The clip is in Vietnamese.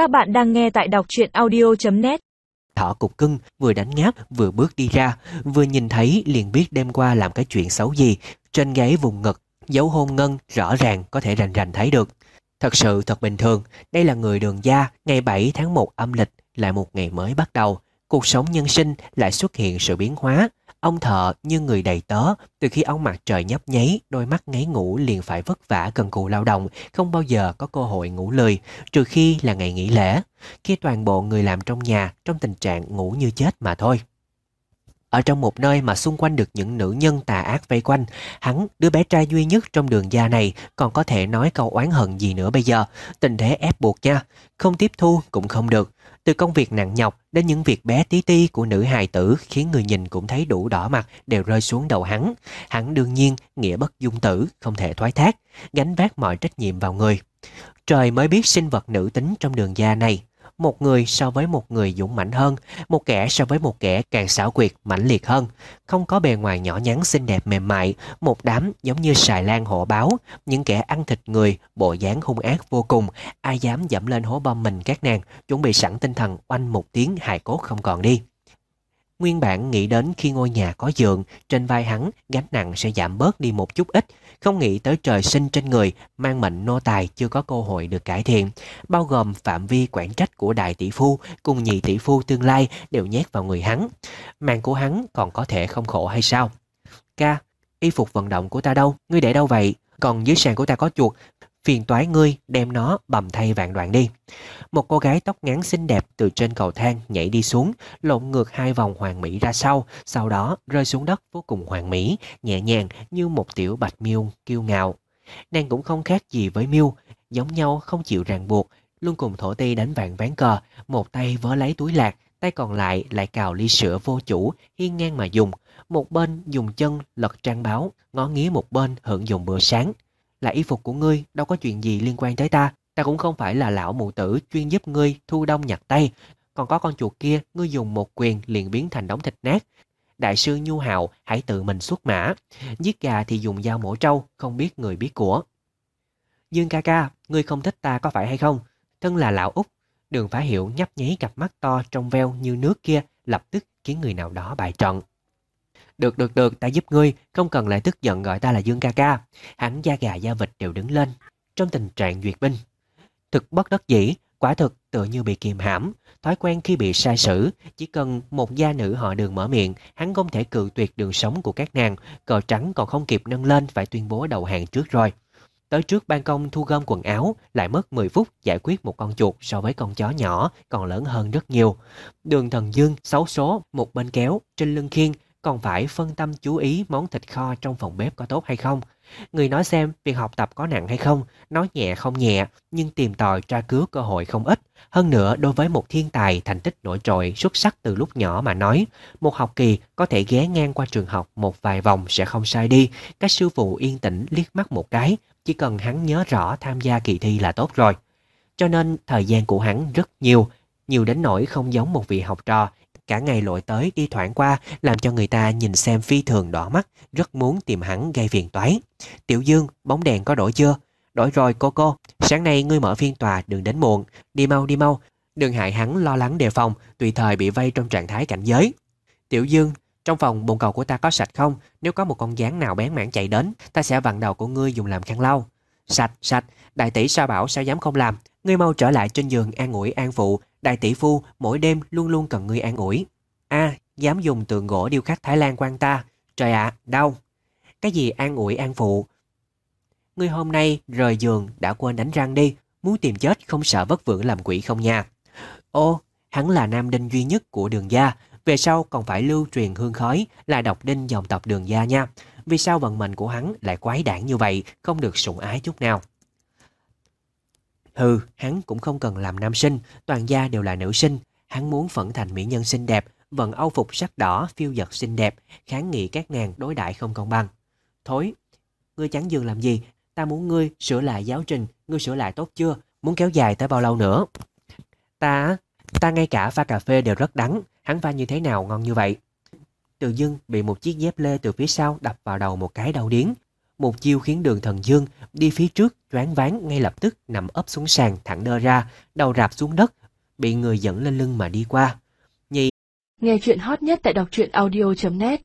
Các bạn đang nghe tại đọc truyện audio.net Thỏ cục cưng vừa đánh ngáp, vừa bước đi ra, Vừa nhìn thấy liền biết đêm qua làm cái chuyện xấu gì. Trên gáy vùng ngực, Dấu hôn ngân, rõ ràng có thể rành rành thấy được. Thật sự thật bình thường, Đây là người đường gia, Ngày 7 tháng 1 âm lịch Lại một ngày mới bắt đầu. Cuộc sống nhân sinh lại xuất hiện sự biến hóa. Ông thợ như người đầy tớ, từ khi ông mặt trời nhấp nháy, đôi mắt ngáy ngủ liền phải vất vả cần cù lao động, không bao giờ có cơ hội ngủ lười, trừ khi là ngày nghỉ lễ, khi toàn bộ người làm trong nhà trong tình trạng ngủ như chết mà thôi. Ở trong một nơi mà xung quanh được những nữ nhân tà ác vây quanh, hắn, đứa bé trai duy nhất trong đường gia này, còn có thể nói câu oán hận gì nữa bây giờ. Tình thế ép buộc nha, không tiếp thu cũng không được. Từ công việc nặng nhọc đến những việc bé tí ti của nữ hài tử khiến người nhìn cũng thấy đủ đỏ mặt đều rơi xuống đầu hắn. Hắn đương nhiên nghĩa bất dung tử, không thể thoái thác, gánh vác mọi trách nhiệm vào người. Trời mới biết sinh vật nữ tính trong đường gia này một người so với một người dũng mãnh hơn, một kẻ so với một kẻ càng xảo quyệt, mãnh liệt hơn. Không có bề ngoài nhỏ nhắn xinh đẹp mềm mại, một đám giống như xài lan hổ báo, những kẻ ăn thịt người, bộ dáng hung ác vô cùng, ai dám dẫm lên hố bom mình các nàng, chuẩn bị sẵn tinh thần oanh một tiếng hài cốt không còn đi. Nguyên bản nghĩ đến khi ngôi nhà có giường, trên vai hắn gánh nặng sẽ giảm bớt đi một chút ít, không nghĩ tới trời sinh trên người, mang mệnh nô tài chưa có cơ hội được cải thiện, bao gồm phạm vi quản trách của đại tỷ phu cùng nhị tỷ phu tương lai đều nhét vào người hắn. Mạng của hắn còn có thể không khổ hay sao? Ca, y phục vận động của ta đâu? Ngươi để đâu vậy? Còn dưới sàn của ta có chuột, phiền toái ngươi đem nó bầm thay vạn đoạn đi. Một cô gái tóc ngắn xinh đẹp từ trên cầu thang nhảy đi xuống, lộn ngược hai vòng hoàng mỹ ra sau, sau đó rơi xuống đất vô cùng hoàng mỹ, nhẹ nhàng như một tiểu bạch miêu kiêu ngạo. Nàng cũng không khác gì với miêu, giống nhau không chịu ràng buộc, luôn cùng thổ ti đánh vạn ván cờ, một tay vớ lấy túi lạc, tay còn lại lại cào ly sữa vô chủ, hiên ngang mà dùng. Một bên dùng chân lật trang báo, ngó nghía một bên hưởng dùng bữa sáng. Là y phục của ngươi, đâu có chuyện gì liên quan tới ta. Ta cũng không phải là lão mụ tử chuyên giúp ngươi thu đông nhặt tay. Còn có con chuột kia, ngươi dùng một quyền liền biến thành đống thịt nát. Đại sư Nhu Hào hãy tự mình xuất mã. Giết gà thì dùng dao mổ trâu, không biết người biết của. Dương ca ca, ngươi không thích ta có phải hay không? Thân là lão Úc. Đường phá hiệu nhấp nháy cặp mắt to trong veo như nước kia, lập tức khiến người nào đó bại trận. Được được được, ta giúp ngươi, không cần lại tức giận gọi ta là Dương ca ca. Hắn da gà da vịt đều đứng lên, trong tình trạng duyệt binh. Thực bất đắc dĩ, quả thực tựa như bị kiềm hãm, thói quen khi bị sai sử, chỉ cần một gia nữ họ đường mở miệng, hắn không thể cự tuyệt đường sống của các nàng, cờ trắng còn không kịp nâng lên phải tuyên bố đầu hàng trước rồi. Tới trước ban công thu gom quần áo, lại mất 10 phút giải quyết một con chuột so với con chó nhỏ, còn lớn hơn rất nhiều. Đường thần dương, xấu số, một bên kéo, trên lưng khiên, còn phải phân tâm chú ý món thịt kho trong phòng bếp có tốt hay không. Người nói xem việc học tập có nặng hay không, nói nhẹ không nhẹ, nhưng tìm tòi tra cứu cơ hội không ít. Hơn nữa, đối với một thiên tài thành tích nổi trội xuất sắc từ lúc nhỏ mà nói, một học kỳ có thể ghé ngang qua trường học một vài vòng sẽ không sai đi. Các sư phụ yên tĩnh liếc mắt một cái, chỉ cần hắn nhớ rõ tham gia kỳ thi là tốt rồi. Cho nên thời gian của hắn rất nhiều, nhiều đến nỗi không giống một vị học trò cả ngày lội tới đi thoảng qua làm cho người ta nhìn xem phi thường đỏ mắt, rất muốn tìm hắn gây phiền toái. Tiểu Dương, bóng đèn có đổi chưa? Đổi rồi cô cô, sáng nay ngươi mở phiên tòa đừng đến muộn, đi mau đi mau, đừng hại hắn lo lắng đề phòng, tùy thời bị vây trong trạng thái cảnh giới. Tiểu Dương, trong phòng bồn cầu của ta có sạch không? Nếu có một con gián nào bén mảng chạy đến, ta sẽ vặn đầu của ngươi dùng làm khăn lau. Sạch, sạch, đại tỷ sao bảo sao dám không làm. Ngươi mau trở lại trên giường an ủi an phụ, Đại tỷ phu mỗi đêm luôn luôn cần ngươi an ủi. a dám dùng tượng gỗ điêu khắc Thái Lan quan ta. Trời ạ, đau. Cái gì an ủi an phụ? Ngươi hôm nay rời giường đã quên đánh răng đi. Muốn tìm chết không sợ vất vưởng làm quỷ không nha. Ô, hắn là nam đinh duy nhất của đường gia. Về sau còn phải lưu truyền hương khói là độc đinh dòng tộc đường gia nha. Vì sao vận mệnh của hắn lại quái đản như vậy, không được sủng ái chút nào. Hừ, hắn cũng không cần làm nam sinh, toàn gia đều là nữ sinh. Hắn muốn phẫn thành mỹ nhân xinh đẹp, vận âu phục sắc đỏ, phiêu giật xinh đẹp, kháng nghị các nàng đối đại không công bằng. Thối, ngươi chắn giường làm gì? Ta muốn ngươi sửa lại giáo trình, ngươi sửa lại tốt chưa? Muốn kéo dài tới bao lâu nữa? Ta, ta ngay cả pha cà phê đều rất đắng, hắn pha như thế nào ngon như vậy? Từ dưng bị một chiếc dép lê từ phía sau đập vào đầu một cái đau điếng một chiêu khiến đường thần dương đi phía trước choáng váng ngay lập tức nằm ấp xuống sàn thẳng đơ ra, đầu rạp xuống đất, bị người dẫn lên lưng mà đi qua. Nghe chuyện hot nhất tại đọc truyện audio.net